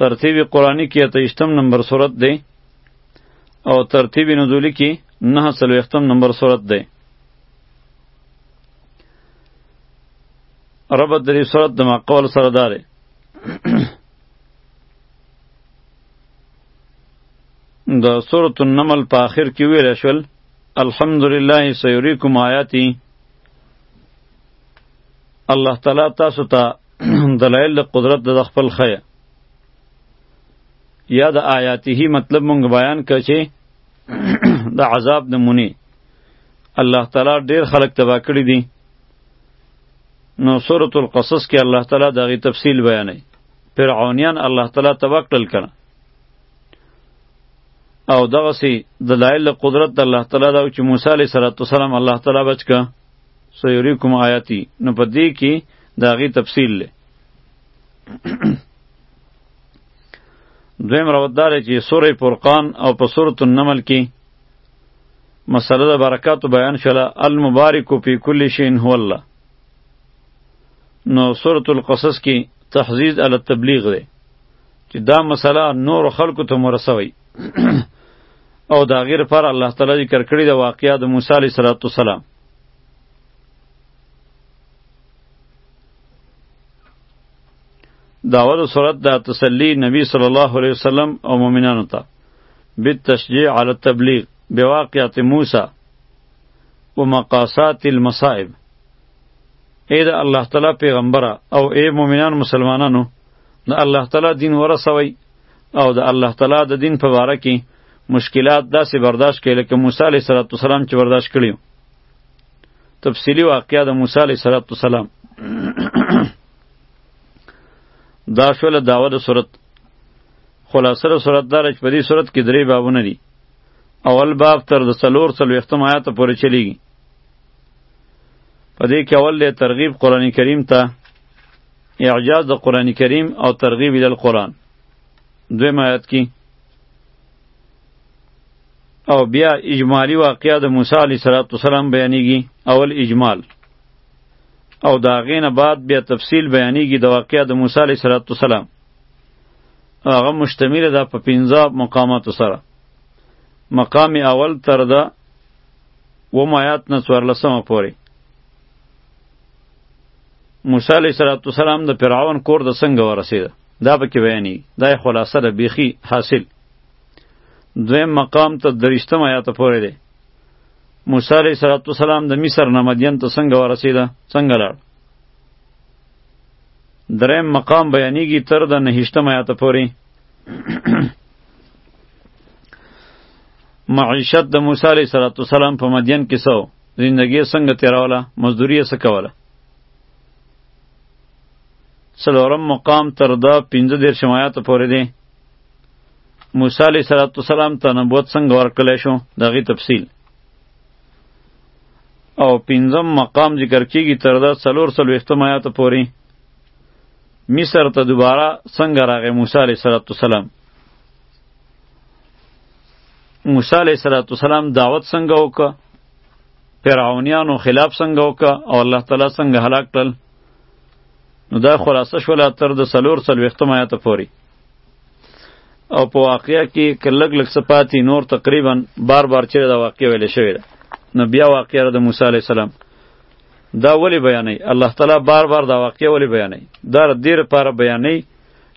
ترتیب قرآنی کې اته اشتم نمبر صورت دی او ترتیب نزولی کې نه څلوېښتم نمبر صورت دی ربط د دې صورت د مقول سره دار د سورۃ النمل په آخر کې ویل شول الحمدلله سیریکم آیاتی الله تعالی تاسو ته تا دلایل د قدرت د خپل خی یا د آیاته مطلب مونږ بیان کړ چې د عذاب نمونه الله تعالی ډیر خلق تبا کړی دي نو سورۃ القصص کې الله تعالی دغه تفصیل بیانوي فرعونیان الله تعالی توکل کړه او دغه سي دلایل قدرت الله تعالی دا چې موسی علیه السلام الله تعالی بچ کړه سیریکم آیاتی نو په دې کې د هغې تفصیل دی دویم روایت دا دی چې سورې فرقان او په سورة النمل کې مسله د برکاتو بیان شوله المبارک فی کل شیء هو الله نو سورة القصص کې تحزیز علی التبلیغ دی چې دا مسله نور خلکو ته مرسوي او دا غیر پر الله تعالی ذکر کړی د واقعیا د موسی علیه السلام داول صورت دا تسلی نبی صلی الله علیه وسلم او مؤمنانو ته بالتشجيع على التبلیغ بواقعة موسی ومقاسات المصائب اے دا الله تعالی پیغمبره او اے مؤمنان مسلمانانو د الله تعالی دین ورسوي او د الله تعالی د دین په باره کې مشکلات داسې برداشت کړي لکه موسی علیه السلام چې برداشت کړي تفصیلی واقعیا د موسی علیه السلام دا شول داوه د صورت خلاصه د صورت دار چې په دې صورت کې درې بابونه دي اول باب تر د څلور څلوېښتم آیات پورې چلیږي په دې کې اول دی ترغیب قرآن کریم ته اعجاز د قرآن کریم او ترغیب الی القرآن دویم آیت کی او بیا اجمالی واقعه د موسی علیه السلام بیانیږي اول اجمال او دا غینه بعد بیا تفصیل بیانیږي د واقعه د موسی علیه السلام هغه مشتمل ده په پنځه مقامات سره مقام اول تر ده و مایات نه څوارلسمه پورې موسی علیه السلام د فرعون کور د څنګه ورسید دا پکې بیانې دا خلاصه ده بیخي حاصل دویم مقام ته درشتم آیات پورې دی موسی علیه السلام د مصر نه مدین ته څنګه ورسید څنګه لاړ دریم مقام بیانېږي تر د نهشتم آیات پورې معیشت د موسی علیه السلام په مدین کې سو زندگی څنګه تیروله مزدوری یې څه کوله څلورم مقام تر دا پنځه دېرشم آیاتو پورې دی موسی علیه صلات وسلام ته نبوت څنګه ورکړلی شو د هغې تفصیل او پنځم مقام ذکر کیږي تر دا څلور څلوېښتم آیاتو پورې مصر ته دوباره څنګه راغی موسی علیه صلات وسلام موسی علیه السلام دعوت څنګه وکړه فرعونیانو خلاف څنګه وکړه او الله تعالی څنګه هلاک کړل نو دا خلاصه شوله تر د څلور څلوېښتم آیته پورې او په واقعیا کې که لږ لږ څه پاتې نور تقریبا بار بار چیرې دا واقعه ویلې شوې ده نو بیا واقعه د موسی علیه السلام دا ولی بیانوي الله تعالی بار بار دا واقعه ولی بیانوي دا د دې لپاره بیانوي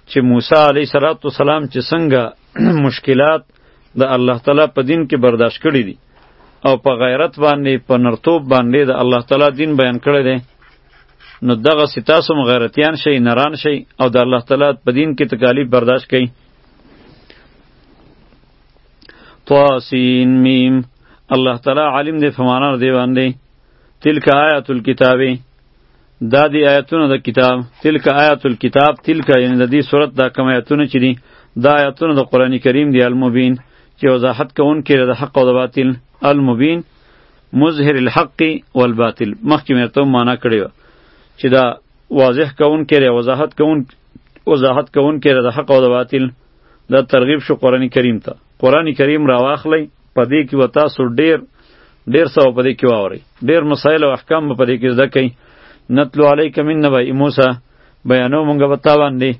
چې موسی علیه صلوات و سلام چې څنګه مشکلات د الله تعالی په دین کې برداشت کړی دي او په غیرت باندې په نرتوب باندې د الله تعالی دین بیان کړی دی نو دغه ستاسو غیرتیان شي نران شي او د الله تعالی په دین کې تکالیف برداشت کړي طاسین میم الله تعالی عالم دی فمانار دی باندې تلک آیات الكتابی دا دی آیتونه د کتاب تلک آیات الکتاب تلک یعنی د دې صورت دا کوم آیتونه چې دي دا آیتونه د قران کریم دی المبین چې وضاحت کوونکې د حق او د باطل المبین مظهر الحق والباطل مخکې مې ته معنا کړی و چې دا واضح کوونکې دی وضاحت کوون وضاحت کوونکې د حق او د باطل دا ترغیب شو قران کریم ته قران کریم راواخلی په دې کې وتا سو ډیر ډیر څه په دې کې واوري ډیر مسائل او احکام په دې کې زده کړئ نتلو علیک من نبا موسی بیانو مونږ به تا باندې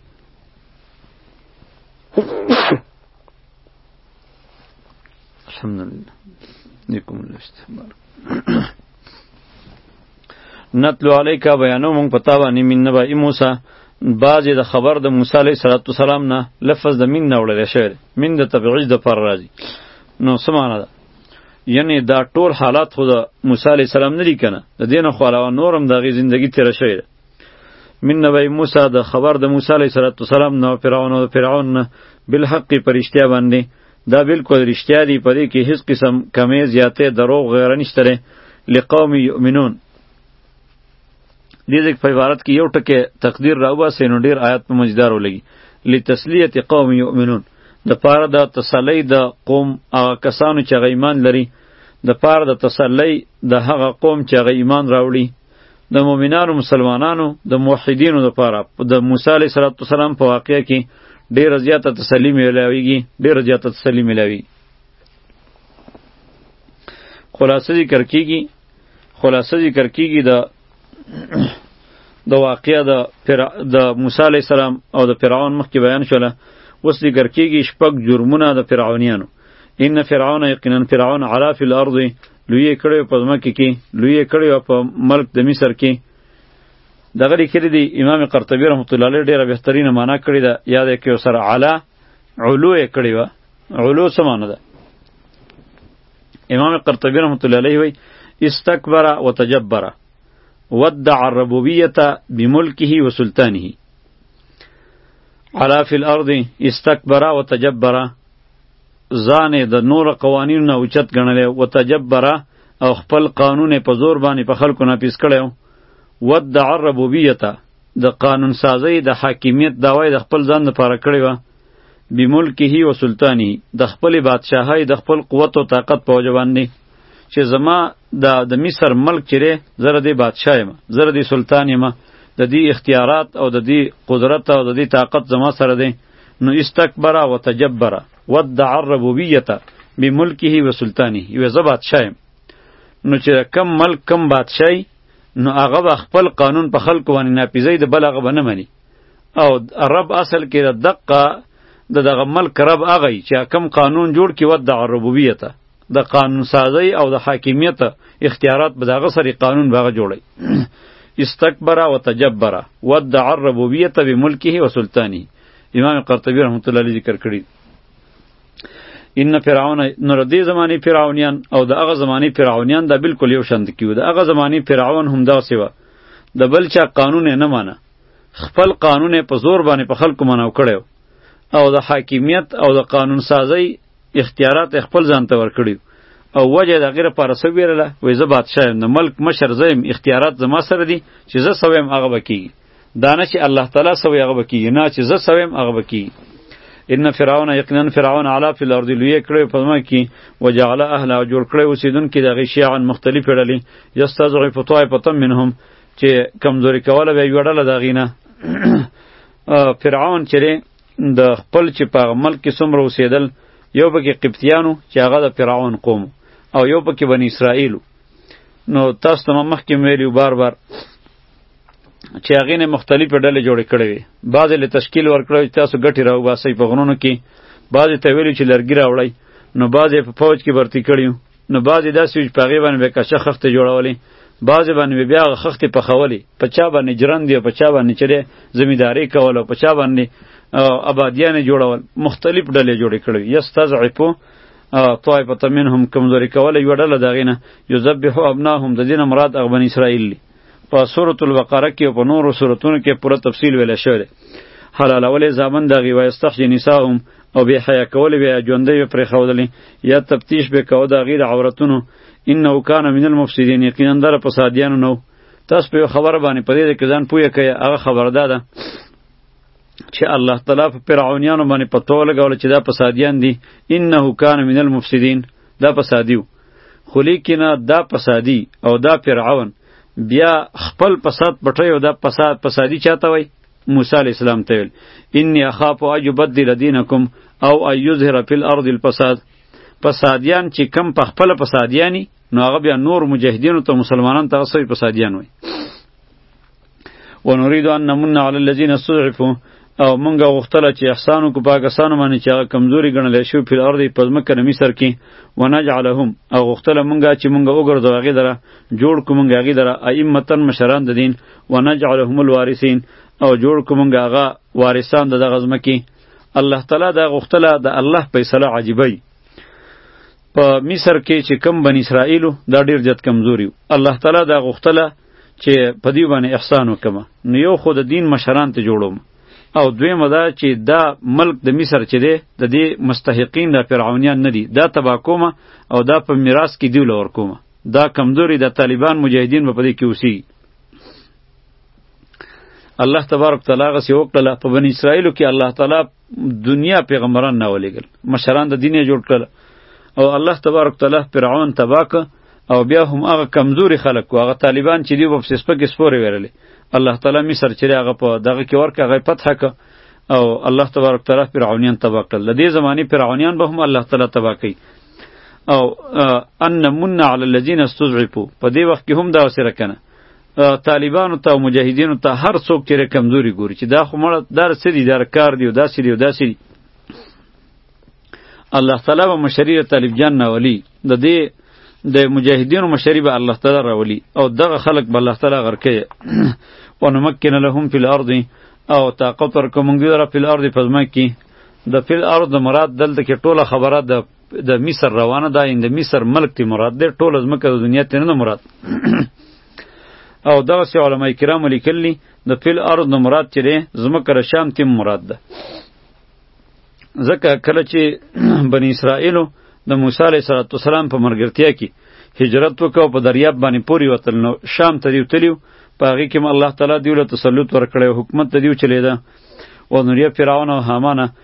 الحمدلله نیکم الله استعمال نتلو علیک بیانو مونږ پتا باندې من نبا موسی بعض د خبر د موسی علیه السلام نه لفظ د من نه وړل شوی من د تبعیض د پر راځي نو سمانه ده یعنی دا ټول حالات خو د موسی علیه السلام نه لیکنه د دین خو علاوه نورم د غی زندگی تیر شوی ده من نبی موسی د خبر د موسی علیه السلام نه فرعون او فرعون نه بالحق پرشتیا باندې دا بالکل رښتیا دی په دې کې هیڅ قسم کمی زیاتې دروغ غیره نشته دی لقوم یؤمنون دې ځکه په عبارت کې یو ټکی تقدیر راوباسې نو ډیر آیات په مجدار ولګي لتسلیه قوم یؤمنون د پاره د تسلی د قوم هغه کسانو چې غیمان لري د پاره د تسلی د هغه قوم چې غیمان راوړي د مؤمنانو مسلمانانو د موحدینو لپاره د موسی علیه السلام په واقعه کې ډیره زیاته تسلی ملاویږي ډیره زیاته تسلی ملاویږي خلاصه ذکر کیږي خلاصه ذکر کیږي د د واقعیا د پر د موسی علی السلام او د فرعون مخکې بیان شوله اوس ذکر کیږي شپږ جرمونه د فرعونیانو ان فرعون یقینا فرعون علا فی الارض لوی کړي په ځمکه کې لوی کړي په ملک د مصر کې دغه لیکلي دی امام قرطبي رحمت الله علیه ډیره بهترینه معنا کړې ده یاد کې سره علا علو یې کړې و علو څه معنا ده امام قرطبي رحمت الله علیه وی استکبر وتجبر ودع الربوبیه بملکه وسلطانه علا فی الارض استکبر وتجبر ځان د نور قوانینو نه اوچت ګڼلی و تجبره او خپل قانون په زور باندې په خلکو ناپیس کړی و ودع الربوبیته د قانون سازی د حاکمیت دعوی د خپل ځان لپاره کړی و بملکه و سلطانی د خپل بادشاهی د خپل قوت او طاقت په وجه باندې چې زما د د مصر ملک چیرې زره دی بادشاه یم زره دی سلطان یم د دې اختیارات او د دې قدرت او د دې طاقت زما سره دی نو استکبر او تجبر ودع الربوبیت بملکه و سلطانه یو زه بادشاه یم نو چې کم ملک کم بادشاهي نو هغه به خپل قانون په خلکو باندې ناپیزی د بل هغه به نه مني او رب اصل کې د دقه د دغه ملک رب هغه چې کم قانون جوړ کې ود د ربوبیته د قانون سازی او د حاکمیت اختیارات به دغه سری قانون باغه جوړی استکبر و تجبر ودع الربوبیت بملکه و سلطانی امام قرطبی رحمت الله علیه ذکر کړی ان فرعون نور دې زمانی فرعونیان او د هغه زمانی فرعونیان دا بالکل یو شند کیو د هغه زمانی فرعون هم دا سیوا د بل چا قانون نه مانه خپل قانون په زور باندې په خلکو منو کړو او د حاکمیت او د قانون سازی اختیارات یې خپل ځان ته ورکړي او وجه د غیر پر سو ویرله وې زه بادشاه یم د ملک مشر زم اختیارات زما سره دي چې زه سویم هغه بکی دانه چې الله تعالی سوی هغه بکی نه چې زه سویم هغه بکی ان فرعون یقینا فرعون علا فی الارض لوی کړی په ما کې وجعل اهل او جوړ کړی اوسیدونکو د غشیان مختلف ډلې یستضعف طائفه منهم چې کمزوري کوله به یوړل دا غینه فرعون چره د خپل چې په هغه ملک کې څومره اوسېدل یو پکې قبطیانو چې هغه د فرعون قوم او یو پکې بنی اسرائیلو نو تاسو ته مخکې ویلي بار بار چې هغې نه مختلفې ډلې جوړې کړې وي بعضې له تشکیل ورکړی چې تاسو ګټې راوباسئ په غرونو کې بعضې ته ویلي چې لرګي راوړئ نو بعضې په فوج کې برتي کړي نو بعضې داسې وي چې په هغې باندې به یې کچه خښتې جوړولې بعضې باندې به بیا هغه خښتې پخولې په چا باندې جرند دی او په چا باندې چې دی زمینداري کول او په چا باندې آبادیان یې جوړول مختلف ډلې جوړې کړې وي یستضعفو طایفة منهم کمزوري کولی یوه ډله د هغې نه یذبحو ابناهم د دې نه مراد هغه بني اسرائیل دي په سورۃ البقره کې او په نورو سورتونو کې پوره تفصیل ویل شوی دی حلالول زامن د غي ويستخج نساهم او به حیا کول به ژوندې به پرې خودلې یا تفتیش به کو د غیر عورتونو انه کان من المفسدين یقینا در فسادیان نو تاسو په خبر باندې پرې کې ځان پوهه کوي هغه خبردار ده چې الله تعالی په فرعونانو باندې پتو لګول چې دا فسادیان دي انه کان من المفسدين دا فسادیو خو لیکنه دا فسادی او دا فرعون بیا خپل فساد پټوي او دا فساد فسادی چاته وای موسی علی السلام ته ویل انی اخاف ان یبدل دینکم او ان یظهر فی الارض الفساد فسادیان چې کم په خپل فسادیانی نو هغه بیا نور مجاهدینو ته مسلمانان ته سوی فسادیان وای ونريد ان نمن على الذين استضعفوا او مونږه غوښتله چې احسان کو پاکستان باندې چې هغه کمزوري ګڼل شو په ارض په ځمکه نه مصر کې ونجعلهم او غوښتله مونږه چې مونږه وګرځو هغه دره جوړ کو مونږه هغه دره ائمتن مشران د دین ونجعلهم الوارثین او جوړ کو مونږه هغه وارثان د دغه ځمکې الله تعالی دا غوښتله د الله فیصله عجیبه په مصر کې چې کم بن اسرائیلو دا ډیر جت کمزوري الله تعالی دا غوښتله چې په دې باندې احسان وکم نو یو خو د دین مشران ته جوړوم او دویمه دا چې دا ملک د مصر چې دی د دې مستحقین د فرعونیان نه دي دا تبا کومه او دا په میراث کې دی لور کومه دا کمزوري د طالبان مجاهدین په دې کې اوسي الله تبارک تعالی غسی وکړه په بنی اسرائیل کې الله تعالی دنیا پیغمبران نه ولېږل مشران د دین یې جوړ کړل او الله تبارک تعالی فرعون تباه کړ او بیا هم هغه کمزوري خلک و هغه طالبان چې دی په سپک سپورې ویرلې الله تعالی مصر چې هغه په دغه کې ورکه هغه فتح کړ او الله تبارک تعالی فرعونیان تباه کړل د دې زماني فرعونیان به هم الله تعالی تباه کړي او ان من علی الذین استضعفوا په دې وخت کې هم دا وسره کنه طالبانو ته او مجاهدینو ته هر څوک چې کمزوري ګوري چې دا خو مړه در سری در کار دی او دا سری او دا سری الله تعالی به مشری طالب جان ناولی د دې د مجاهدینو مشری به الله تعالی راولی او دغه خلق به الله تعالی غرکه ونمکن لهم فی الارض او طاقت ورکوم موږ دره فی الارض پزما کی د فی الارض مراد دلته کې ټوله خبره د د مصر روانه ده ان د مصر ملک تی مراد ده ټول از مکه د دنیا تی نه مراد او دغه سی علما کرام لیکلی د فل ارض نه مراد چې ده زمکه را شام تی مراد ده ځکه کله چې بنی اسرائیلو د موسی علیه السلام په مرګرتیا کې هجرت وکاو په دریاب باندې پوری وتل نو شام ته دیو تلیو په هغه کې الله تعالی دیو له تسلط ورکړی حکومت ته دیو چلیدا او نوریه فرعون او هامان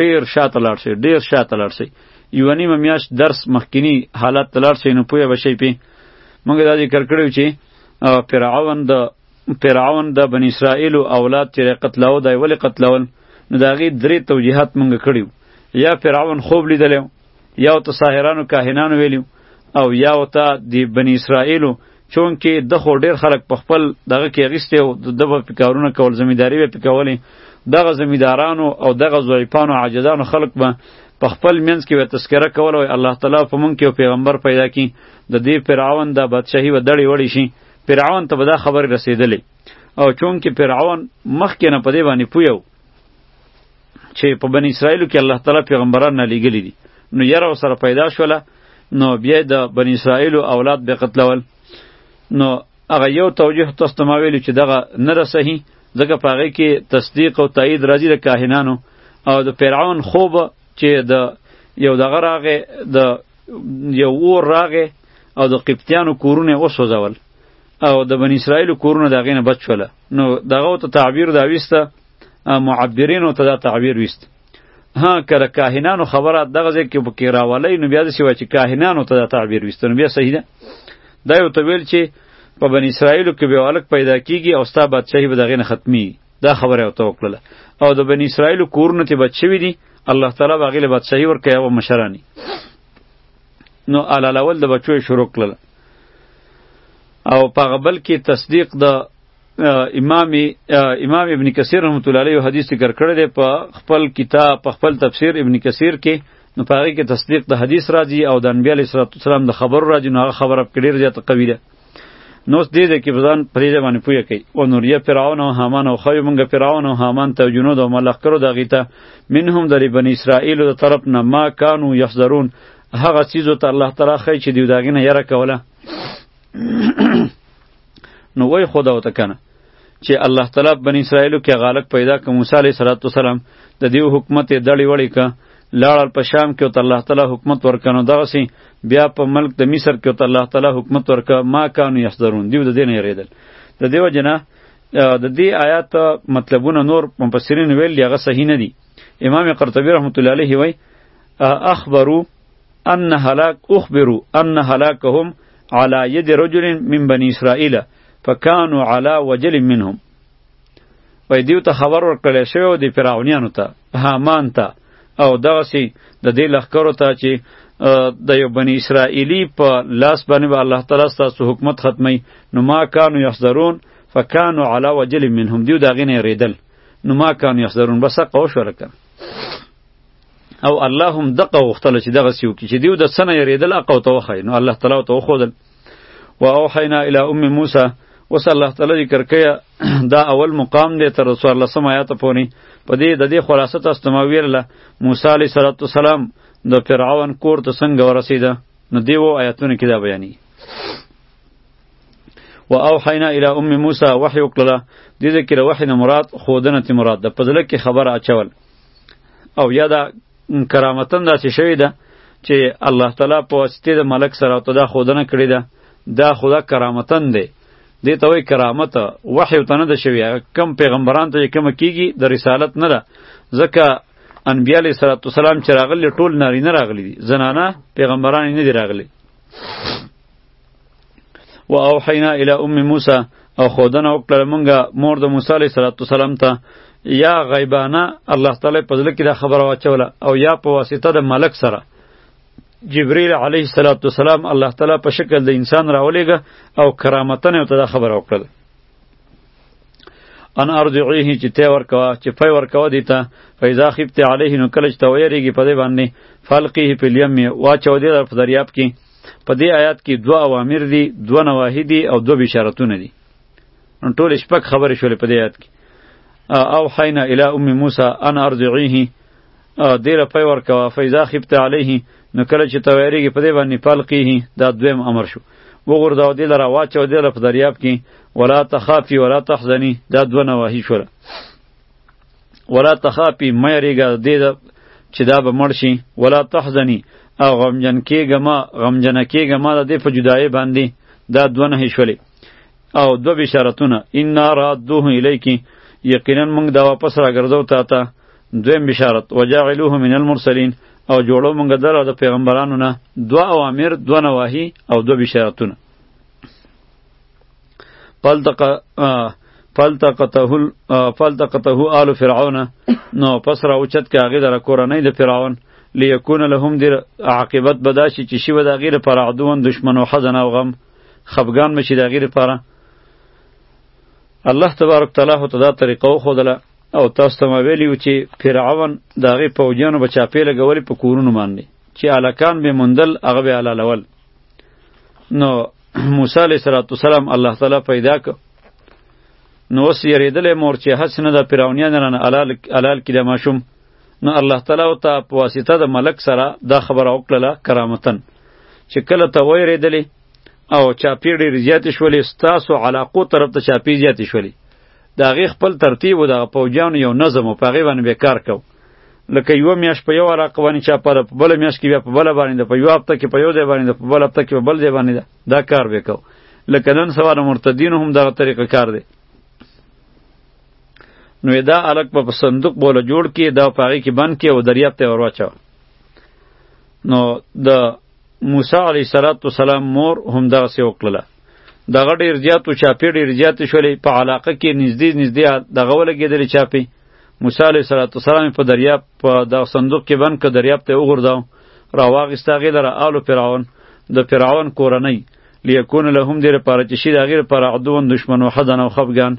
ډیر شاته لاړ شي ډیر شاته لاړ شي یو نیمه میاشت درس مخکینی حالت ته لاړ شي نو پوهه به شي پې موږ دا ذکر کړو چې فرعون د فرعون د بنی اسرائیل اولاد چې قتلاو دی ولې قتلاول نو د هغې درې توجیهات موږ کړیو یا فرعون خوب لیدلی یا ته ساحرانو کاهنانو ویلیو او یا ته دی بنی اسرائیلو چون کې د خو ډیر خلک په خپل دغه کې غیسته او د دغه پکارونه کول زمیداری به پکولې دغه زمیدارانو او دغه زویپانو عاجزانو خلک به په خپل منځ کې تذکره کول او الله تعالی په مونږ کې پیغمبر پیدا کی د دې فرعون د بادشاہي و دړې وړې شي فرعون ته به دا خبر رسیدلې او چون کې فرعون مخکې نه په دې باندې پویو چې په بنی اسرائیلو کې الله تعالی پیغمبران نه لیږلي دي نو یره سره پیدا شوله نو بیا د بنی اسرائیلو اولاد به قتلول نو هغه یو توجیه تاسو ته ما ویلو چې دغه نه ده صحیح ځکه په هغې کې تصدیق او تایید راځي د کاهنانو او د فرعون خوب چې د یو دغه راغې د یو اور راغې او د قبطیانو کورونه وسوځول او د بنی اسرائیلو کورونه د هغې نه بچ شوله نو دغه ته تعبیر دا ویسته معبرینو ته دا تعبیر ویست ها کله کاهنانو خبره دغه ځای کې پکې راولې نو بیا د شوی چې کاهنانو ته دا تعبیر ویست نو بیا صحیح ده دا یو ته ویل چې په بن اسرائیلو کې به الک پیدا کیږي او ستا بادشاهي به دغه نه ختمي دا خبره او توکل او د بن اسرائیلو کورونه ته بچوي دي الله تعالی باغی له بادشاهي ورکه او مشرانی نو علالول د بچو شروع کړل او په غبل کې تصدیق د امام امام ابن کثیر رحمت الله علیه حدیث ذکر کړی دی په خپل کتاب په خپل تفسیر ابن کثیر کې نو په هغه کې تصدیق د حدیث راځي او د انبیاء علیه السلام د خبرو راځي نو هغه خبره په ډیر زیات قوی ده نو اوس دې کې بزن پرې دې باندې پوهه کوي او نور یې فرعون او هامان او خو مونږ فرعون او هامان ته جنود او ملخ کړو د غیته منهم د بنی اسرائیل د طرف نه ما کانو یحذرون هغه چیزو ته الله تعالی خی چې دیو داغینه یره کوله نو وای خدا او تکنه چې الله تعالی بنی اسرائیلو کې غالک پیدا ک موسی علیه السلام د دیو حکومت دړی وړی ک لاړل په شام کې ته الله تعالی حکومت ورکنو دغه سي بیا په ملک د مصر کې ته الله تعالی حکومت ورک ما کانو یحذرون دیو د دین یریدل د دیو جنا د دې آیات مطلبونه نور مفسرین ویل هغه صحیح نه دي امام قرطبی رحمت الله علیه وای اخبرو ان هلاک اخبروا ان هلاکهم على يد رجل من بني اسرائيل فكانوا على وجل منهم وای دیو ته خبر ورکړل شوی او د فرعونانو ته هامان ته او دغه سي د دې لخرو ته چې د یو بنی اسرائیلی په لاس باندې به الله تعالی ستاسو حکومت ختمي نو ما کانو یحذرون فکانو علی وجل منهم دیو دغه نه ریدل نو ما کانو یحذرون بس قوش ورکړه او الله هم دقه غوښتل چې دغه سیو کې چې دیو د سنه یریدل اقو ته وخی نو الله تعالی ته وخودل و اوحینا الی ام موسی وس الله تعالی ذکر کیا دا اول مقام دی تر رسول الله سم آیات پونی په دې د دې خلاصه تاسو ته ویله موسی علی صلوات والسلام د فرعون کور ته څنګه ورسیده نو دیو آیاتونه کې دا بیانی و اوحینا الی ام موسی وحی وکړه دې ذکر وحی نه مراد خودنه مراد د پزله کې خبر اچول او یا دا کرامتن داسې شوې ده چې الله تعالی په واسطه د ملک سره او دا خودنه کړې ده دا خدا کرامتن دی دې ته وایي کرامت وحی ته نه ده شوی کم پیغمبران ته کوم کیږي د رسالت نه ده ځکه انبیاء علیه السلام چې راغلي ټول نارینه راغلي دي زنانه پیغمبران نه دي راغلي و اوحینا الی ام موسی او خودنه وکړه مونږه مور د موسی علیه السلام ته یا غیبانه الله تعالی په ځل کې دا خبره واچوله او یا په واسطه د ملک سره جبرئیل علیه السلام الله تعالی په شکل د انسان راولېږه او کرامتن او ته دا خبره وکړه ان ارجعیه چې ته ورکوا چې پي ورکوا دی ته فیضا خیبت علیه نو کله چې ته ویریږي په دې باندې فلقیه په الیم واچو دې در په دریاب کې په دې آیات کې دوه اوامر دي دوه نواهی دي او دوه بشارتونه دي نو ټول شپږ خبرې شولې په دې آیات کې او حینا الی ام موسی ان ارجعیه دیر پای ورکوا فیضا خبت علیه نو کله چې تویریږي په دې باندې پلقیه دا دویم امر شو وګوردا دې لره واچو دې لره په دریاب کې ولا تخافي ولا تحزني دا دوه نواهی شوله ولا تخافي مې ریګه دې چې دا به مړ شي ولا تحزني او غمجن کېږه ما غمجن کېږه ما د دې په جدایې باندې دا دوه نه شولې او دو بشارتونه ان رادوه الیکی یقینا موږ دا واپس راګرځو تا ته دویم بشارت وجعلوه من المرسلین او جوړو موږ دره د پیغمبرانو نه دوا اوامر دوا نواهی او دو بشارتونه پلتق فلتقته فلتقته آل فرعون نو پس را اوچت که هغه در کورنۍ د فرعون لیکون لهم دیر عاقبت بداشي چې شی ودا غیر پر عدوان دشمن او حزن او غم خفغان مشي دا غیر پر الله تبارک تعالی هو تدا طریقو خودله او تاسو ته ویلیو چې فرعون داغه پوجانو بچا پیله غوړي په کورونو باندې چې الکان به مندل هغه به علالول نو موسی علیه السلام الله تعالی پیدا ک نو اوس یریدلې مور چې هڅ نه د پیراونیان نه الال الال کې د ماشوم نو الله تعالی او ته په واسطه د ملک سره دا خبره وکړه کرامتن چې کله ته ویریدلې او چاپی ډېر زیات شولې ستاسو علاقو طرف ته چاپی زیات شولې دا غي خپل ترتیب او د پوجانو یو نظم او په غي باندې کار کوو لکه یو میاش په یو علاقه باندې چا پر په بل میاش کې بیا په بل باندې ده په یو هفته کې په یو ځای باندې ده په بل هفته کې په بل ځای باندې ده دا کار به کو لکه نن سوار مرتدین هم دغه طریقه کار دی نو دا الک په صندوق بوله جوړ کې دا پاغي کې بند کې او دریاب ته ورواچو نو د موسی علی صلوات و سلام مور هم دغه سی وکړه دغه ډیر زیات او چاپی ډیر زیات شولې په علاقه کې نږدې نږدې دغه ولګېدل چاپی موسی علیه السلام په دریاب په دا صندوق کې بند که دریاب ته وغورځاو راواغېسته هغې لره آلو فرعون د فرعون کورنۍ لیکون لهم دې لپاره چې شي د هغې لپاره عدون دشمن و حدن او خفګان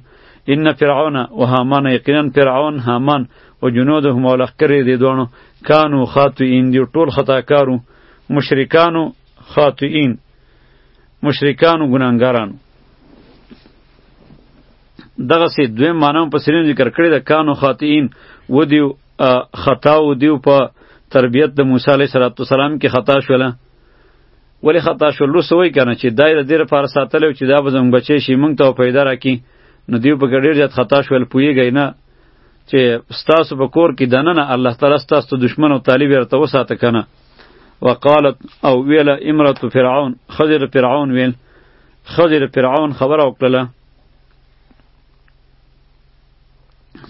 ان فرعون و هامان یقینا فرعون هامان و جنودهم او لښکرې دې دواړو کانو خاطئین دي ټول خطاکارو مشرکانو خاطئین مشرکانو ګناهګارانو دغه سي دویم معنی په سرین ذکر کړی د کانو خاطئین و دیو خطا و دیو په تربیت د موسی علیه السلام کې خطا شوله ولی خطا شول لوس وای کنه چې دای د دیر پر ساتل او چې دا به زموږ بچی شي مونږ ته پیدا راکی نو دیو په ګډیر جات خطا شول پویږی نه چې ستاسو په کور کې دننه الله تعالی ستاسو دشمن او طالب ورته وساته کنه وقالت او ویله امرت فرعون خضر فرعون ویل خضر فرعون خبر او کړله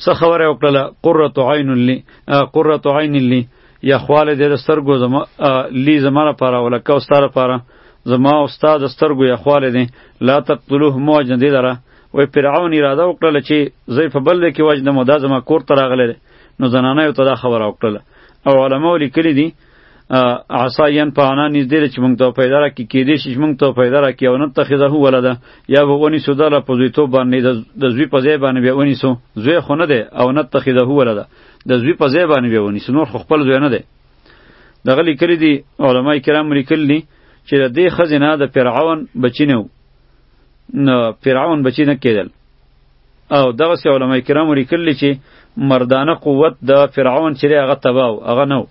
څه خبره وکړه قرۃ عین لی قرۃ عین لی یا خواله د سترګو زما لی زما لپاره ولکه او ستاره لپاره زما او استاد سترګو یا خواله دی لا تقتلوه موجن دی دره وای فرعون اراده وکړه چې زوی په بل کې وجنه مو دا زما کور ته راغله نو زنانه یو ته دا خبره وکړه او علماء لیکلی دي عصا یان په انا نږدې ده چې موږ ته پیدا راکړي کېدای شي چې موږ ته پیدا راکړي او نتخذه ولده یا به ونیسو دا له په زویتوب باندې د زوی په ځای باندې بیا ونیسو زوی خو نه دی او نتخذه ولده د زوی په ځای باندې بیا ونیسو نور خو خپل زوی نه دی دغه لیکلي دي علما کرام لیکلي دي چې د دې ښځې نه د فرعون بچی نه و نو فرعون بچی نه کېدل او دغه سی علماء کرام لیکلی چې مردانه قوت د فرعون چې هغه تباو هغه نو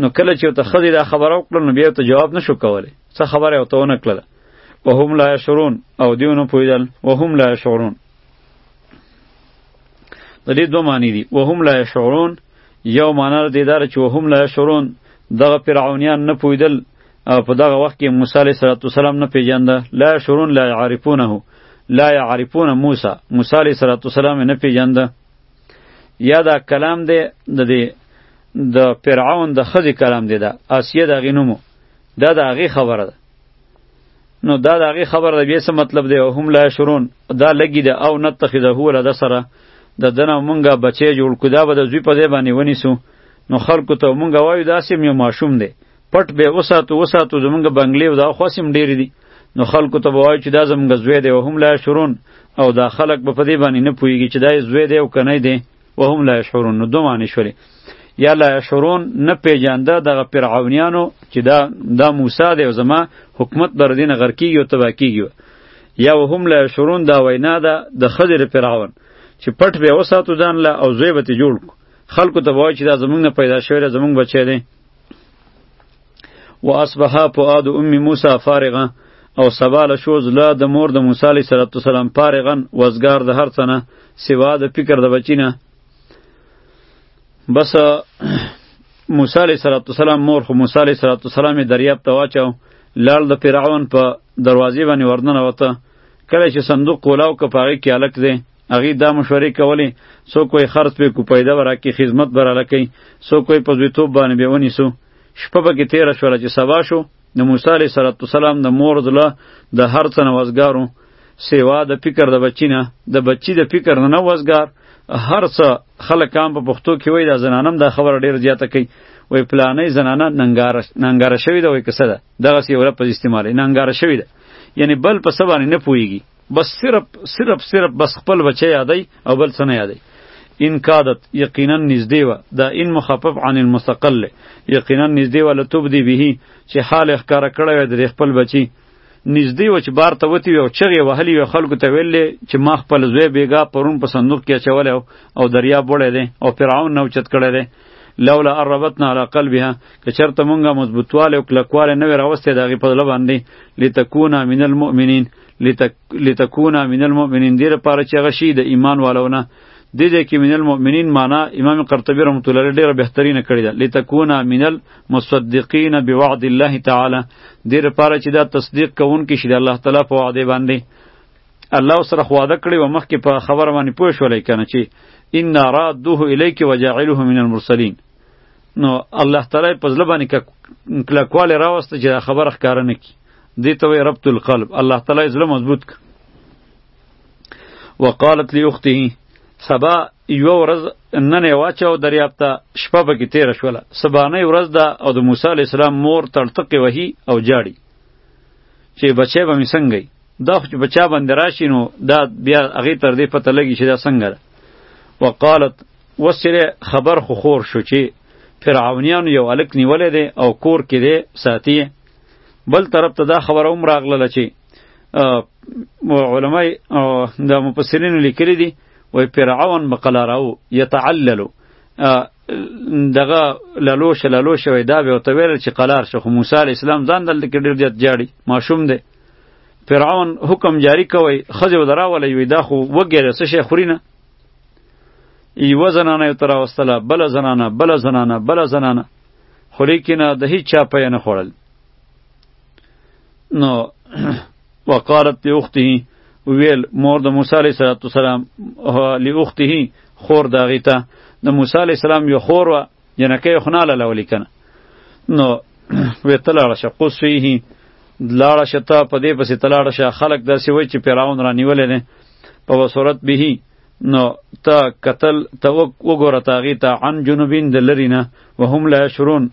نو کله چې ته خدای دا خبره وکړه نو بیا ته جواب نشو کولای څه خبره او ته ونه کړله وهم لا شرون او دیونو پویدل وهم لا شعرون د دې دوه معنی دي وهم لا شعرون یو معنی د دې دار چې وهم لا شعرون دغه فرعونیان نه پویدل او په دغه وخت کې موسی علیه السلام نه پیژنده لا شرون لا عارفونه لا يعرفون موسی موسی علیه السلام نه پیژنده یا دا کلام دی د دې د فرعون د خزي کلام دی دا اسیه د غینومو دا د هغه خبره ده نو دا د هغه خبره ده به څه مطلب دی او هم لا شرون دا لګی ده او نتخذه هو له سره د دنه مونږه بچی جوړ کو دا به د زوی په ځای باندې ونیسو نو خلکو ته مونږه وایو داسې یو ماشوم دی پټ به وساتو وساتو زمونږ بنگلې او دا خواسم ډیر دي نو خلکو ته وایي چې دا زمونږ زوی دی او هم لا شرون او دا خلک په پدې باندې نه پوهیږي چې دا زوی دی او کنه دی او هم لا شرون نو دوه معنی شولې یا لا شرون نه پیژانده دغه فرعونیانو چې دا دا موسی دی او زما حکومت بر دینه غر کیږي او تبا کیږي یا وهم لا شرون دا وینا ده د خضر فرعون چې پټ به وساتو ځان لا او زوی به ته جوړ خلکو ته وایي چې دا زمونږ نه پیدا شوی زمونږ بچی دی و اصبح فؤاد ام موسی فارغه او سباله شو زړه د مور د موسی علیه السلام فارغا وزګار د هر څه نه سوا د فکر د بچی نه بس موسی علیه السلام مور خو موسی علیه السلام دریاب ته واچاو لال د فرعون په دروازې باندې وردننه وته کله چې صندوق کولاو که په هغې کې هلک دی هغې دا مشورې کولې څوک وایي خرڅ به کو پیدا به راکړي خدمت به راله کوي څوک وایي په زویتوب باندې به ونیسو شپه پکې تېره شوله چې سبا شو د موسی علیه السلام د مور زړه د هر څه نه وزګارو سیوا د فکر د بچی نه د بچی د فکر نه نه وزګار هر څه خلک هم په پښتو کې وایي دا زنانم دا خبره ډېر زیاته کوي وای پلانې زنانه ننګاره ننګاره شوې ده وای کسه ده دغه سی ورپس استعمال ننګاره شوې ده یعنی بل په سبا نه پويږي بس صرف صرف صرف بس خپل بچی یادای او بل څه نه یادای ان کادت یقینا نږدې و دا ان مخفف عن المستقل یقینا نږدې و لتوب دی به چې حال اخکار کړی و د خپل بچی نږدې و چې بار ته وتی و چغې وهلی و خلکو ته ویلې چې ما خپل زوی بیګا پرون په صندوق کې اچولی او دریا بوړی دی او فرعون نه اوچت کړی دی لولا قربتنا على قلبها که چرته مونږه مضبوطواله او کلکواله نه راوستي دغه په لباندې لتكون من المؤمنین لتکونا من المؤمنین دې لپاره چې هغه شي د ایمان والونه دې ځای کې من المؤمنین معنا امام قرطبي رحمت الله علیه ډېره بهترینه کړې ده لتکونا من المصدقین بوعد الله تعالی دې لپاره چې دا تصدیق کوونکي شي د الله تعالی په وعده باندې الله سره خو وعده کړې و مخکې په خبره باندې پوه شولای کنه چې ان رادوه الیک وجعله من المرسلین نو الله تعالی په ځل باندې کلکواله راوسته چې خبره ښکاره نه کی دې ته وایي ربط القلب الله تعالی یې زړه مضبوط کړ وقالت لی اخته سبا یو ورځ نن یې واچاو دریاب ته شپه پکې تېره شوله سبانۍ ورځ ده او د موسی علیه السلام مور تړتقې وهي او جاړي چې بچی به مې څنګه وي دا خو چې بچا باندې راشي نو دا بیا هغې تر دې پته لګي چې دا څنګه ده وقالت اوس چې خبر خو خور شو چې فرعونیانو یو هلک نیولی دی او کور کې دی ساتي بل طرف ته دا خبره هم راغله چې علماء د مفسرین لیکلي دي وای فرعون بقلاراو یتعللو دغه لالوش لالوش وای دا به ته ویل چې قلار شو خو موسی علی السلام ځان دلته کې ډیر زیات جاړي ماشوم دی فرعون حکم جاری کوي خځه ودراولې وي دا خو وګره څه شي خورینه یو زنانه تر واستله بل زنانه بل زنانه بل زنانه خو لیکنه د هیڅ چا پی نه خوړل نو وقالت لی اخته ویل مور د موسی علیه السلام لی اخته خور د هغې ته د موسی علیه السلام یو خور وه جنکه یې خناله له ولیکنه نو وې ته لاړه شه قوس فیه لاړه شه ته په دې پسې ته لاړه شه خلک داسې وایي چې فرعون رانیولی دی په صورت به نو تا قتل ته وګوره تاغی ته عن جنوبین د لری نه وهم لا شرون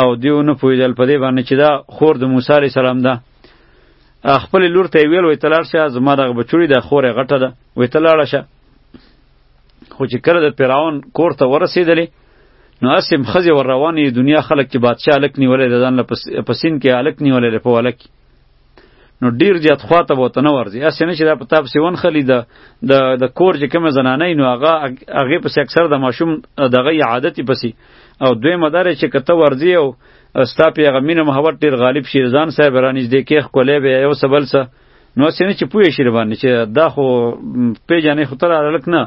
او دیو نه پویدل په دې باندې چې دا خور د موسی علی السلام ده خپل لور ته ویل وې تلار شه زما دغه بچوړي د خورې غټه ده وې تلاړه شه خو چې کله د پیراون کور ته ورسېدلې نو اسیم خزه ور روانې دنیا خلک چې بادشاه الک نیولې د ځان له پسین کې الک نیولې په ولک نو ډیر زیات خواته به ته نه ورځي اسې نه چې دا په تاب سیون خلی د د کور چې کوم زنانه نو هغه هغه په اکثر د ماشوم دغه عادت پسی او دوی مدار چې کته ورځي او ستا په هغه مینه محبت ډیر غالب شي ځان صاحب رانیز دی کېخ کولې به یو سبل سه نو اسې نه چې پوه شي باندې چې دا خو پیجنې خطر الک نه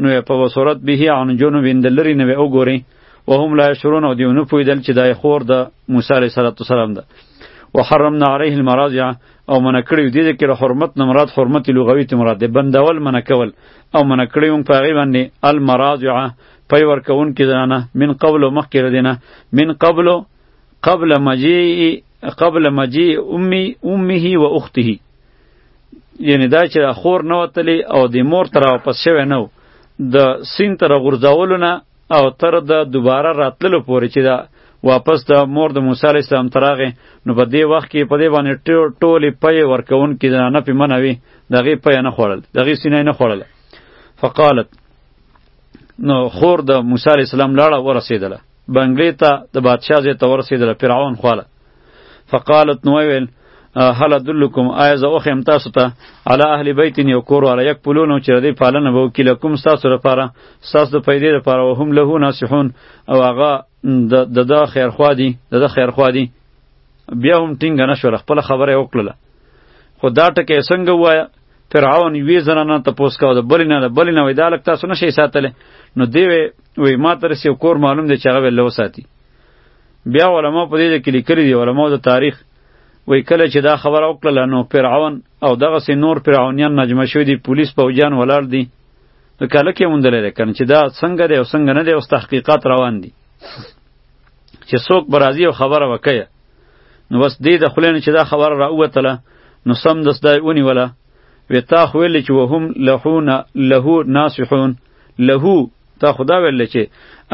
نو په صورت به هی ان جنوب اندلری نه وګوري وهم لا يشعرون او دیونه پویدل چې دای خور د موسی علیه السلام ده وحرمنا عليه المراضع او من کړی دی چې له حرمت نه مراد حرمت لغوي ته مراد دی بندول من کول او من کړی هم پاغي باندې المراضع پي ور کون کې دانه من قبل مخکې ردینه من قبل قبل مجيء قبل مجيء امي امه واخته یعنی دا چې خور نه وتلی او د مور تر واپس شوی نو د سین تر غورځولو نه او تر د دوباره راتللو پورې چې دا واپس د مور د موسی علیه السلام ته راغی نو په دې وخت کې په دې باندې ټولې پیې ورکوونکي زنانه پې منع وي د هغې پیه نه خوړل د هغې سینه نه خوړله فقالت نو خور د موسی علیه السلام لاړه ورسېدله بنګلې ته د بادشاه ځای ته ورسېدله فرعون خواله فقالت نو ویل هل ادلکم آیا زه اوخیم تاسو ته علی اهل بیت یو کور والا یک پلونو چې ردی پالنه به وکیل کوم تاسو لپاره تاسو د پیدې لپاره او هم له ناصحون او هغه د د خیر خوا دی د د خیر خوا دی بیا هم ټینګ نه شو خپل خبره وکړه خو دا ټکی څنګه وایا فرعون وی زنانه ته پوس کاو د بل نه د بل نه وای دا لک تاسو نشي ساتل نو دی وی ما تر سی کور معلوم دی چې هغه له وساتی بیا علما په دې کې لیکلي دي علما د تاریخ وای کله چې دا خبره وکړه نو فرعون او دغه سي نور فرعونیان نجمه شوی دي پولیس پوجان ولاړ دي نو کله کې مونږ لري کنه چې دا څنګه دی او څنګه نه دی او تحقیقات روان دي چې څوک برازي او خبره وکړي نو بس دې د خلینو چې دا خبره راووتله نو سم دس دای اونی ولا وی تا خویل چې وهم لهونه له ناسحون له تا خدا ویل چې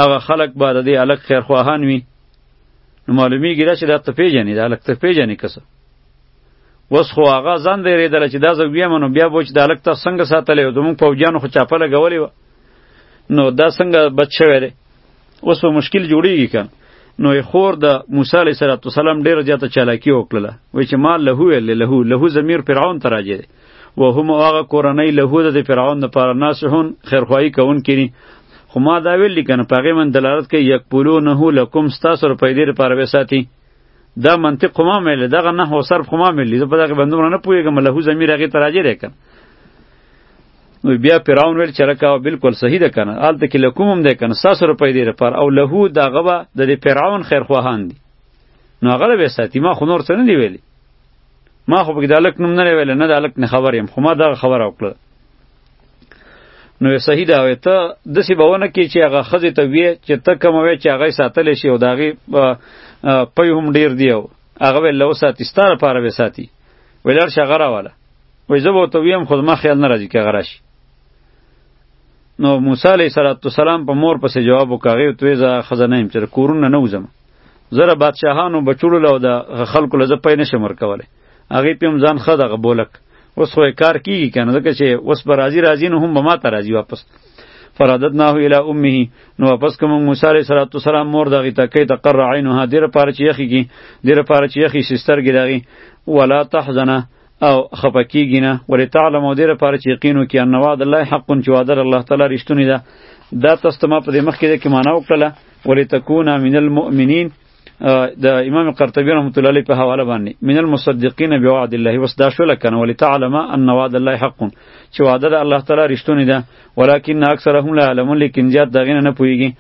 هغه خلک به د دې الک خیر خواهان وي نو معلومیږي دا چې دا ته پیژنې دا الک ته پیژنې کسه وس خو هغه ځان دی ریدل چې دا زویه منو بیا بوچ د الک ته څنګه ساتلې او زموږ پوجانو خو چاپه لګولې و نو دا څنګه بچ شوی دی اوس په مشکل جوړیږي که نو یې خور د موسی علیه السلام ډېره زیاته چالاکي وکړله وایي چې ما له ویل له له ضمیر فرعون ته راجع دی و هم هغه کورنۍ له د فرعون لپاره ناصحون خیرخواهي کوونکي دي خو ما دا ویل کنه په هغې من دلالت کوي یکپولونه لکم ستاسو د پیدې لپاره به ساتي دا منطق خو ما ویل دغه نحو صرف خو ما ویل زه په دغه باندې دومره نه پوهېږم له ضمیر هغې ته راجع دی کنه نو بیا فرعون ویل چې رکا بالکل صحیح ده کنه هلته کې لکم هم دی کنه ستاسو د پیدې لپاره او له دغه به د فرعون خیرخواهان دي نو هغه به ساتي ما خو نور څه نه دی ویلي ما خو پکې د هلک نوم نه دی ویلی نه د هلک نه خبر یم خو ما دغه خبره وکړه نو یې صحیح ده وایي ته داسې به ونه کړې چې هغه ښځې ته ویې چې ته کومه وې چې هغه یې ساتلی شي او د هغې پی هم ډېر دی او هغه به له وساتي ستا لپاره به ساتي وایي لاړ شه هغه راوله وایي زه به ورته ویم خو زما خیال نه راځي که هغه راشي نو موسی علیه السلام په مور پسې جواب وکړ هغې ورته وایي زه ښځه نه یم چې کورونه نه وځم زره بادشاهانو بچوړو له د خلکو لزه پې نشم ورکوله هغه پم ځان خه دغه بولک اوس خو کار کیږي کنه ځکه چې اوس به راضی راضی نه هم به ما ته راضی واپس فرادتناه الی امه نو واپس کوم موسی علیه السلام مور دغه ته کې تقر عینها دیر پاره چې یخی کی دیر پاره چې یخی سستر ګداغي ولا تحزنه او خپه کیږي نه ولتعلم او دې لپاره چې یقین وکړي ان وعد الله حق چې وعده الله تعالی رښتونی ده دا تاسو ته ما په دې مخکې ده کې معنا وکړله ولتكون من المؤمنین د امام قرطبی رحمت الله علیه په حواله باندې من المصدقین بوعد الله وس دا شو لکنه ولتعلم ان وعد الله حق چې وعده د الله تعالی رښتونی ده ولکن اکثرهم لا علمون لیکن زیات دغینه نه پویږي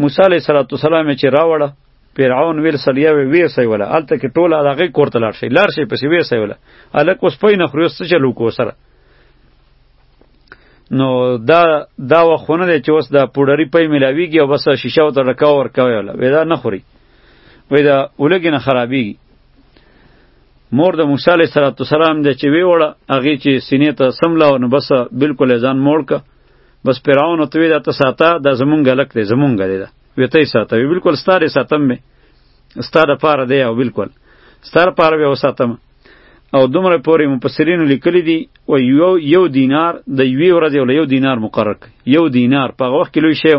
موسی علیه السلام چې راوړه فرعون ویل سړیا وی وی سي ولا الته کې ټوله دغه کورته لاړ شي لاړ شي پسې وی سي ولا الک اوس پي نه خريوس څه چلو کو سره نو دا دا وخونه دی چې اوس دا پوډری پي ملاویږي او بس شیشه او تر کا ور کوي ولا ودا نه خوري ودا ولګي نه خرابيږي مور د موسی علیه السلام د چې وی وړه هغه چې سینې ته سملا او نو بس بالکل ځان موړ ک بس پیراون ته وی دا ته ساته دا زمونږ لک دی زمونږ دی دا ویته ساته وی بالکل ستاره ساتم می ستاره پاره دی او بالکل ستاره پاره به وساتم او دومره پورې مفسرینو لیکلی دی او یو یو دینار د یوې ورځې ول یو دینار مقرر یو دینار په وخت کې لوی شی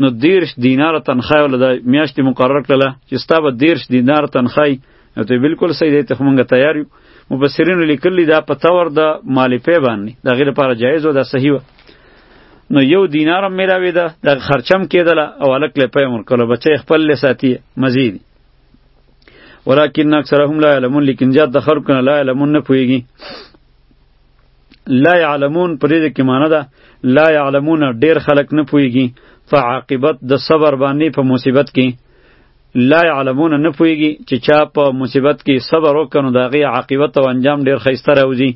نو دیرش دینار تنخواه ول د میاشتې مقرر کړله چې ستا به دیرش دینار تنخواه نو ته بالکل صحیح دی ته خو مونږ تیار یو مفسرینو لیکلی دا په تور د مالفه باندې د غیر لپاره جایز و دا صحیح و نو یو دینار هم میراوی ده د خرچم کېدله او هلک له پی مور کړو بچی خپل له ساتي مزید ولکن اکثرهم لا علمون لیکن زیات د خلکو نه لا علمون نه پوهیږي لا يعلمون پر دې کې معنی ده لا يعلمون ډیر خلک نه پوهیږي فعاقبت د صبر باندې په مصیبت کې لا يعلمون نه پوهیږي چې چا په مصیبت کې صبر وکړو د هغې عاقبت او انجام ډېر ښایسته راوځي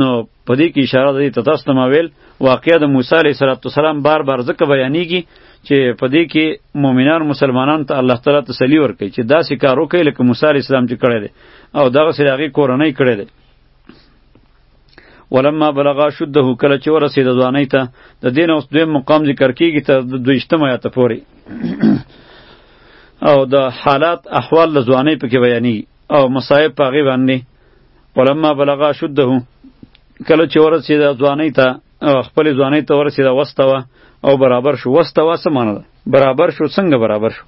نو په دې کې اشاره ده ته تاسو ته ما ویل واقعا د موسی علیه السلام بار بار ځکه بیانیږي چې په دې کې مؤمنان مسلمانان ته الله تعالی تسلی ورکړي چې داسې کار وکړي لکه موسی علیه السلام چې کړی دی او دغسې د هغې کورنۍ کړی دی ولما بلغا شده کله چې ورسید ځواني ته د دین اوس دویم مقام ذکر کیږي تر د دویشتم آیات پورې او د حالات احوال د ځواني پکې بیانې او مصائب پاغي باندې ولما بلغا شده کله چې ورسید ځواني ته خپل ځواني ته ورسید واستوه او برابر شو واستوه سمانه برابر شو څنګه برابر شو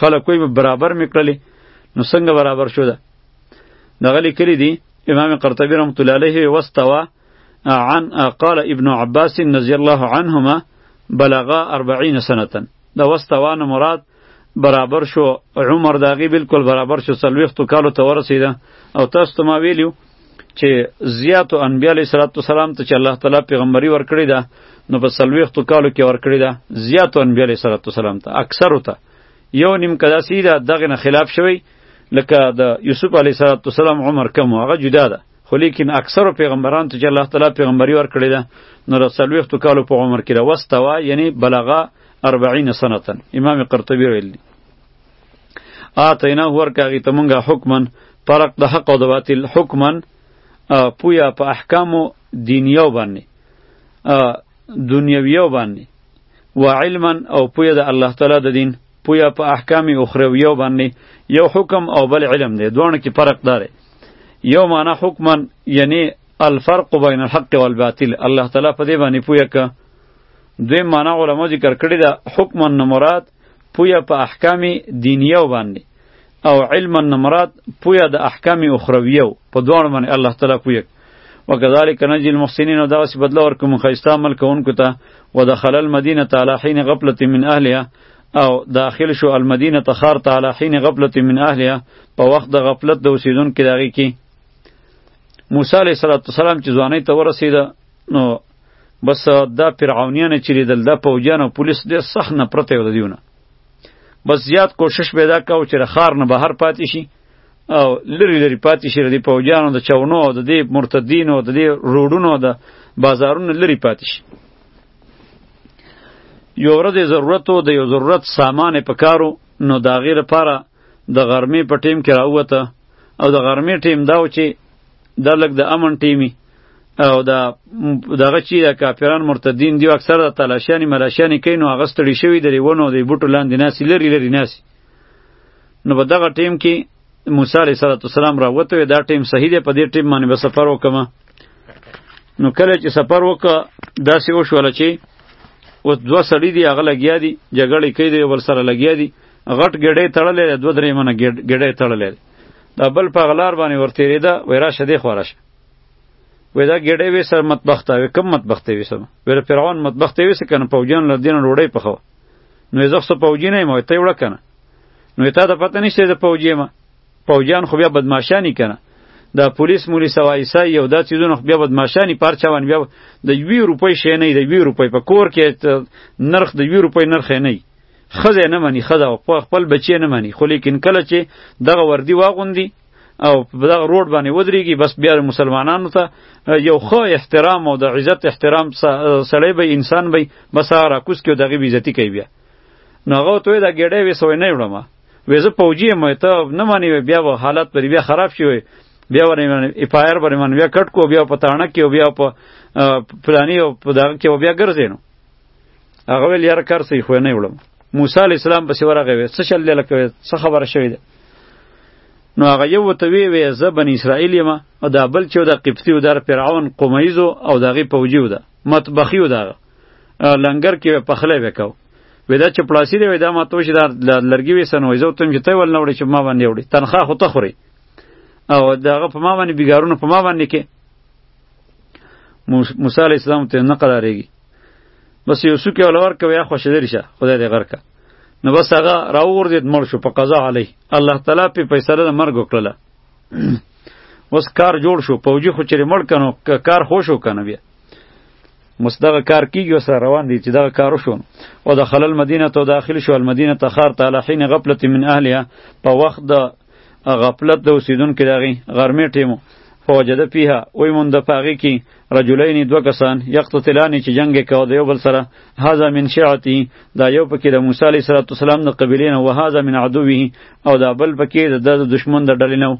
خلک کوئی برابر میکړلې نو څنګه برابر شو ده دغه لیکلی دی امام قرطبی رحمت الله علیه واستوا عن قال ابن عباس رضی الله عنهما بلغا 40 سنه دا واستوا نه مراد برابر شو عمر داغي بالکل برابر شو سلويختو کالو ته ورسیده او تاسو ته ما ویلیو چې زیاتو انبیاء علیه السلام ته چې الله تعالی پیغمبري ورکړی ده نو په سلويختو کالو کې ورکړی ده زیاتو انبیاء علیه السلام ته اکثر ته یو نیم کداسی دا دغه نه خلاف شوی لکه د یوسف علی السلام عمر کم هغه جدا ده خو لیکن اکثر پیغمبران ته چې الله تعالی پیغمبري ورکړی ده نو د څلوېښتو کالو په عمر کې ده واستوا یعنی بلغه اربعین سنتن امام قرطبی ویل دي آتینا ورکاږي ته مونږه حکمن فرق د حق او د باطل حکمن پویا په احکامو دینیو باندې دنیویو باندې و علما او پویا د الله تعالی د دین پویا په احکام اخرویو باندې یو حکم او بل علم دی دوه کې فرق داره یو معنا حکما یعنی الفرق بین الحق والباطل الله تعالی په دې باندې پویا ک دوی معنا علما ذکر کړی دا حکما مراد پویا په احکام دینیو باندې او علما نه مراد پویا د احکام اخرویو په دوه باندې الله تعالی پویا وکذالک نجی المحسنین او دغه بدله ورکوم خیستا عمل کوونکو ته ودخل المدینه تعالی حين غفلت من اهلها او داخل شو المدینه تخار تعالی حين غفلت من اهلها په وخت د غفلت د اوسیدونکو دغه کی موسی علیه السلام چې ځواني ته ورسیده نو بس دا فرعونیان چې لیدل دا پوجان او پولیس ډېر سخت نفرت یې ودیونه بس زیات کوشش به دا کاو چې خار نه بهر پاتې شي او لری لری پاتې شي د پوجانو د چونو د دې مرتدینو د دې روډونو د بازارونو لری پاتې شي یو ورځ ضرورت و د یو ضرورت سامان په کارو نو دا غیر لپاره د غرمې په ټیم کې راوته او د غرمې ټیم دا و چې دا لګ د امن ټیمی او دا دغه چې د کافران مرتدین دی اکثر د تلاشانی ملاشانی کین او غستړي شوی درې ونو دی بوټو لاندې ناسی لري لري ناسی نو په دغه ټیم کې موسی علیه السلام را وته دا ټیم صحیح دی په دې ټیم باندې به سفر وکم نو کله چې سفر وک داسې وشول چې اوس دوه سړي دی هغه لګیا دي جګړې کوي دی ور سره لګیا دي غټ ګډې تړلې دوه درې منه ګډې تړلې دا بل په غلار باندې ورتیریده ویراشه دی خوراشه وې دا ګډې وې سر مطبخ ته وې کم مطبخ ته وې سم وې فرعون مطبخ ته وې سکنه پوجان له دین وروړې په خو نو زه خو پوجی نه مو ته وړه کنه نو ته ته پته نشته د پوجی ما پوجان خو بیا بدمعشانی کنه دا پولیس مولی سوایسا یو دا چیزونه بیا بدمعشانی پرچاوان بیا د 20 روپۍ شې نه د 20 روپۍ په کور کې نرخ د 20 روپۍ نرخ نه خزه نه مني خزه خپل بچی نه مني خو لیکن کله چې دغه وردی واغوندي او په دغه روډ باندې ودرېږي بس بیا مسلمانانو ته یو ښه احترام او د عزت احترام سړی به انسان به بس هغه راکوس کړي او د هغې بې عزتي کوي بیا نو هغه ورته وایي دا ګېډی وې سوی نه وړم وې زه پوجي یم ته نه مانې بیا به حالت پرې بیا خراب شي وي بیا ورنه اف آی آر ورنه بیا کټ کو بیا په تاڼه کې بیا په پلاني او په دغه کې بیا ګرځې نو هغه ویل یاره کار صحیح خو نه وړم موسی علی السلام پسې ورغه وې څه شل لکه وې څه خبره شوې ده نو هغه یو وته وی وی زه بن اسرائیل یم او دا بل چې دا قبطی او در فرعون قمیزو او دغه پوجیو ده مطبخیو ده لنګر کې په خله وکاو ودا چې پلاسی دی ودا ما توش دا لرګي وسن وای زه تم چې ته ول نوړې چې ما باندې وړي تنخواه خو ته خوري او داغه په ما باندې بیګارونه په ما باندې کې موسی علی السلام ته نه قرارېږي بس یو سوکه ولا ورکه یا خوشې درې شه خدای دې غرکه نو بس هغه راوور دې مړ شو په قضا علی الله تعالی په فیصله د مرګ وکړه اوس کار جوړ شو پوجي خو چیرې مړ کنو کار خو شو کنه بیا مس دغه کار کیږي اوس روان دي چې دغه کار وشو او د خلل مدینه ته داخل شو المدینه ته خار تعالی حين غفلت من اهلها په وخت د غفلت د اوسیدونکو د هغې غرمې ټیم و فوجده فیها وموند په هغې کې رجلین دوه کسان یقتتلان چې جنګ یې کاوه د یو بل سره هذا من شیعتي دا یو پکې د موسی علیه السلام د قبیلې نه و هذا من عدوه او دا بل پکې د ده د دښمن د ډلې نه و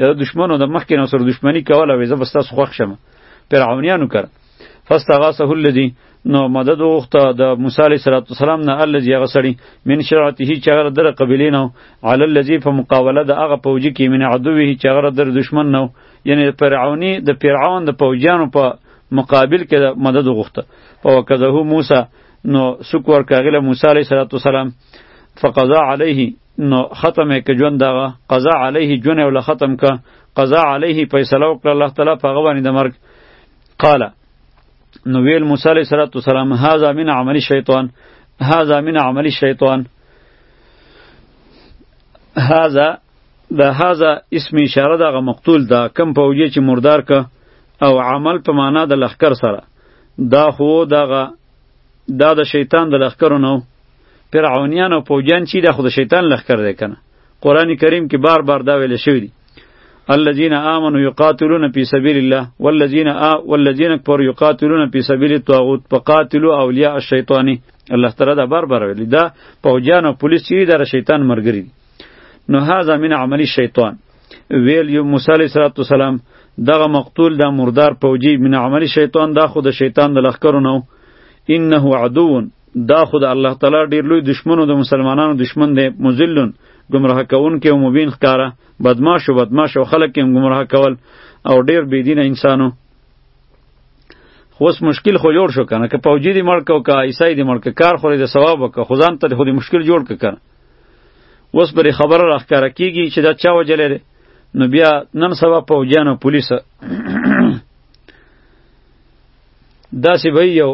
د دښمنو د مخکې نه سره دښمني کوله وې زه به ستاسو خوښ شم فرعونیانو کړه فاستغاثه الذي نو مدد وغوښته د موسی علیه السلام نه الذي هغه سړي من شرعته چې هغه در قبیلې نه علی الذي په مقابله د هغه پوجي کې من عدوه چې هغه در دشمن نه یعنی فرعونی د فرعون د پوجانو په مقابل کې مدد وغوښته او کذه موسی نو سوک ورکاغله موسی علیه السلام فقضا علیه نو ختمه کې ژوند دغه قضا علیه ژوند ول ختم ک قضا علیه فیصله وکړه الله تعالی په غوانی د مرګ قال نو ویل موسی علیه السلام هذا من عمل شیطان هذا من عمل شیطان هذا د هذا اسم اشاره دغه مقتول دا کم پوجي چې مردار که او عمل په معنا د لخر سره دا خو دغه دا د شیطان د لخرو نو فرعونیان او پوجان چی د خود شیطان لخر دی کنه قران کریم کې بار بار دا ویل شوی دی الذين آمنوا يقاتلون في سبيل الله والذين آ والذين كفروا يقاتلون في سبيل الطاغوت فقاتلوا اولياء الشيطان الله تعالی دا بار بار ویل دا پوجان او پولیس چیرې دا شیطان مرګری نو هاذا من عملی شیطان ویل یو موسی علیه السلام دغه مقتول دا مردار پوجی من عملی شیطان دا خود شیطان د لخرونو انه عدو دا خو د الله تعالی ډیر لوی دشمن او د مسلمانانو دشمن دی مذلون گمراه کون کې او مبین ښکارا بدمعاش او بدمعاش او خلک کې گمراه کول او ډیر بيدینه انسانو خو اوس مشکل خو جوړ شو کنه که پوجي دی مړ کو که عیسی دی مړ که کار خوري د ثواب وک خو ځان ته خو دی مشکل جوړ ک کنه اوس بری خبر راخکاره کیږي چې دا چا وجلې نو بیا نن سبا پوجانو پولیس داسې به یو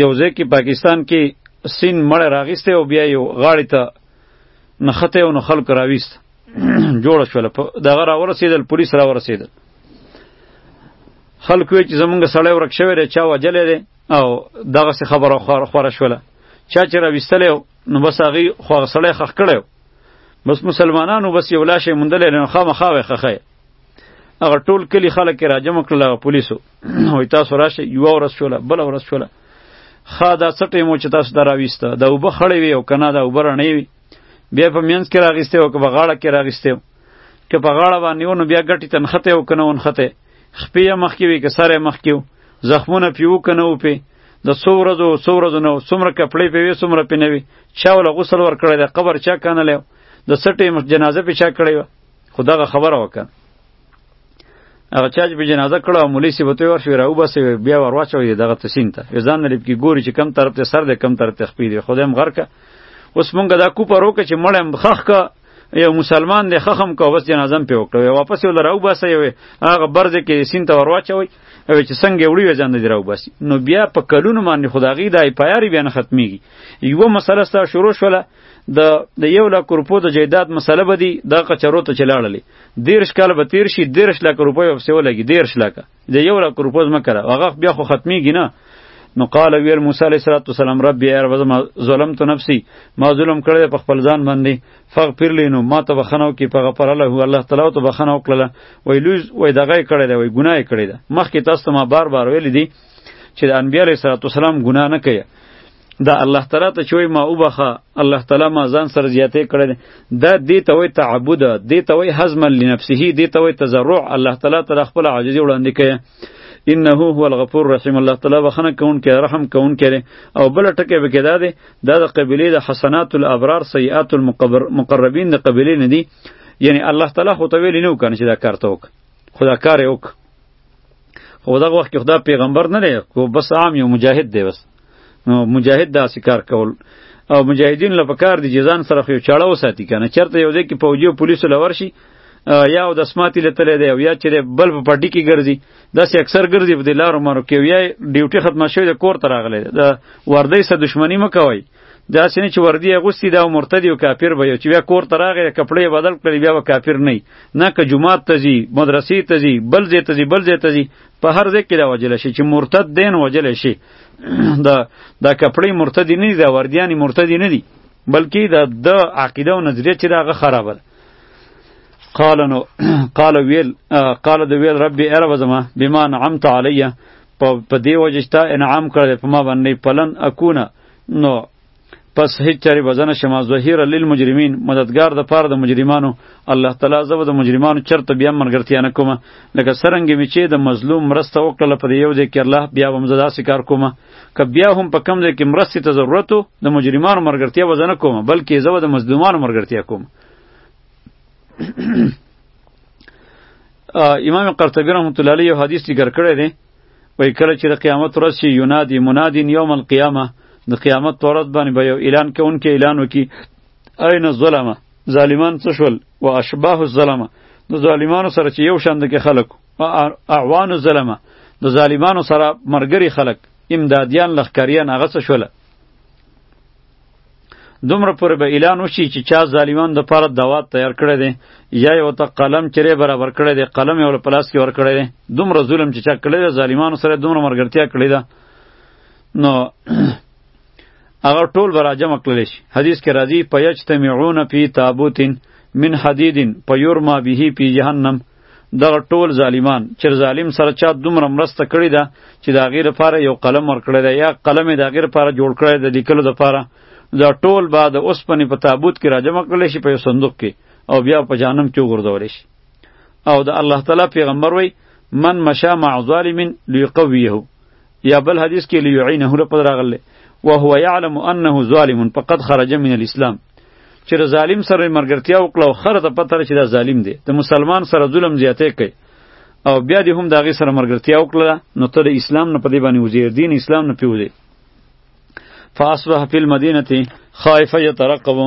یو ځای کې پاکستان کې سین مړی راغیسته او بیا یو غاړې ته نښته او نو خلک راویست جوړه شوله دغه راورسېدل پولیس راورسېدل خلک وی چې زمونږ سړی ورک شوی دی چا وجلی دی او دغسې خبره خوره شوله چا چې راویستلی نو بس هغوی خو هغه سړی ښخ کړی بس مسلمانانو بس یو لاش یې موندلی نو خامخا وی ښخی هغه ټول کلی خلک را جمع کړل هغه پولیسو وای تاسو راشه یو ورځ شوله بل ورځ شوله خا دا څټې مو چې تاسو دراويسته دا وب خړې وي او کنه دا وب رڼې وي بیا په مینس کې راغسته او که په غاړه کې راغسته که په غاړه باندې ونو بیا ګټي تنخته او کنه ونخته خپې مخ کې وي که سره مخ کې زخمونه پیو کنه او په د څو ورځو څو ورځو نو څومره کپړې پیوي څومره پینوي چا ول غسل ور کړی د قبر چا کنه لیو د سټې جنازه په چا کړی خو دغه خبره وکړه هغه چا چې په جنازه کړه او مولوي صاحب ته ورشو راو بس بیا ورواچوي دغه تسین ته یو ځان لري کې ګوري چې کم طرف ته سر دی کم طرف ته خپې دی خدایم غر که اوس مونږ دا کو پرو که چې مړم خخ که یو مسلمان دی خخم که بس جنازه په وکړه واپس یو لراو بس یو هغه برځ کې سین ته ورواچوي او چې څنګه وړي وځان دی راو بس نو بیا په کلونو باندې خداغي دای پیاري بیا نه ختميږي یو مسله ستا شروع شوله د د یو لک روپو د جیداد مسله به دی د قچرو ته چلاړلې دیرش کال به تیر شي دیرش لک روپو په سیو لګي دیرش لک د یو لک روپو زما کړه هغه بیا خو ختمیږي نه نو قال ویل موسی علیه السلام رب یا رب زما ظلم تو نفسی ما ظلم کړی په خپل ځان باندې فغفر لی نو ما ته بخنو کې په غفر له الله تعالی ته بخنو کړله وای لوی وای دغه کړی دی وای ګناه کړی دی مخکې تاسو ما بار بار ویل دي چې د انبیای علیه السلام ګناه نه کوي دا الله تعالی ته چوي ما وبخه الله تعالی ما ځان سره زیاتې کړې دا دې ته وای تعبد دې ته وای حزم لنفسه دې ته وای تزرع الله تعالی ته خپل عاجزي وړاندې کړي انه هو الغفور رحیم الله تعالی بخنه کون کې رحم کون کې او بل ټکی به کېدا دی دا د قبیله د حسنات الابرار سیئات المقربین د قبیله نه دی یعنی الله تعالی خو ته ویلی نه وکنه چې دا کار ته وک خدا کار وک خو دغه وخت کې خدا پیغمبر نه دی کو بس عام یو مجاهد دی بس نو مجاهد داسې کار کول او مجاهدین له پکار دي جزان سره خو چاړه وساتي کنه چرته یو ځای کې پوجي او پولیسو لور شي یا د سماتی لته لري او یا چې بل په پټی کې ګرځي داسې اکثر ګرځي په لارو مارو کې یا ډیوټي ختمه شوی د کور تر اغله د وردی سره دښمنی مکوي دا سینه چې وردی اغوستی دا مرتدی او کافر به چې بیا کور تر اغله کپڑے بدل کړي بیا کافر نه نه که جمعه تزي مدرسې تزي بل زی تزي بل زی تزي په هر ځای کې دا وجل شي چې مرتد دین وجل شي دا دا کپړې مرتد نه دي دا وردیانی مرتد نه دي بلکې دا د عقیده او نظریه چې داغه خرابه ده قال نو قال ویل قال د ویل رب اره وزما بما نعمت علیه په دې وجه چې تا انعام کړی په ما باندې پلن اکونه نو پس هیڅ چاري بزنه شما ظهیر للمجرمین مددگار د پاره د مجرمانو الله تعالی زو د مجرمانو چرته بیا مرګرتیا نه کومه لکه سرنګ می چې د مظلوم مرسته وکړه پر یو ځای کې الله بیا هم زدا سکار کومه که بیا هم په کم ځای کې مرسته ته ضرورت د مجرمانو مرګرتیا وزنه کومه بلکې زو د مظلومانو مرګرتیا کوم امام قرطبی رحمت الله علیه حدیث ذکر کړی دی وای کله چې د قیامت ورځ شي ینادي منادین یوم القیامه د قیامت پر ورځ باندې به یو اعلان کوونکی اعلان وکړي اين الظلمه ظالمان څه شول و اشباه الظلمه د ظالمانو سره چې یو شان د خلک او اعوان الظلمه د ظالمانو سره مرګري خلک امدادیان لخکریان هغه څه شول دومره پورې به اعلان وشي چې چا ظالمانو دپاره دوات تیار کړی دی یا یې ورته قلم چرې برابر کړی دی قلم یې ورله په لاس کې ورکړی دی دومره ظلم چې چا کړی دی ظالمانو سره دومره ملګرتیا کړې ده نو هغه ټول به راجمع کړلی شي حدیث کې راځي په یجتمعون فی تابوتین من حدیدین په یورما به فی جهنم دغه ټول ظالمان چې ظالم سره چا دومره مرسته کړې ده چې د هغې لپاره یو قلم ورکړی دی یا قلم یې د هغې لپاره جوړ کړی د لیکلو لپاره دا ټول به د اوسپنې په تابوت کې راجمع کړل شي په یو صندوق کې او بیا په جهنم کې وغورځول شي او د الله تعالی پیغمبر وای من مشا مع ظالم لیقویه یا بل حدیث کې لیعینه له پد راغله وهو يعلم انه ظالم فقد خرج من الاسلام چې د ظالم سره مرګرتیا وکړه او خره ته پته چې دا ظالم دی د مسلمان سره ظلم زیاته کوي او بیا دې هم داغه سره مرګرتیا وکړه نو ته د اسلام نه پدې باندې وزیر دین اسلام نه پیوځي فاصبح فی المدینه خائفه یترقبو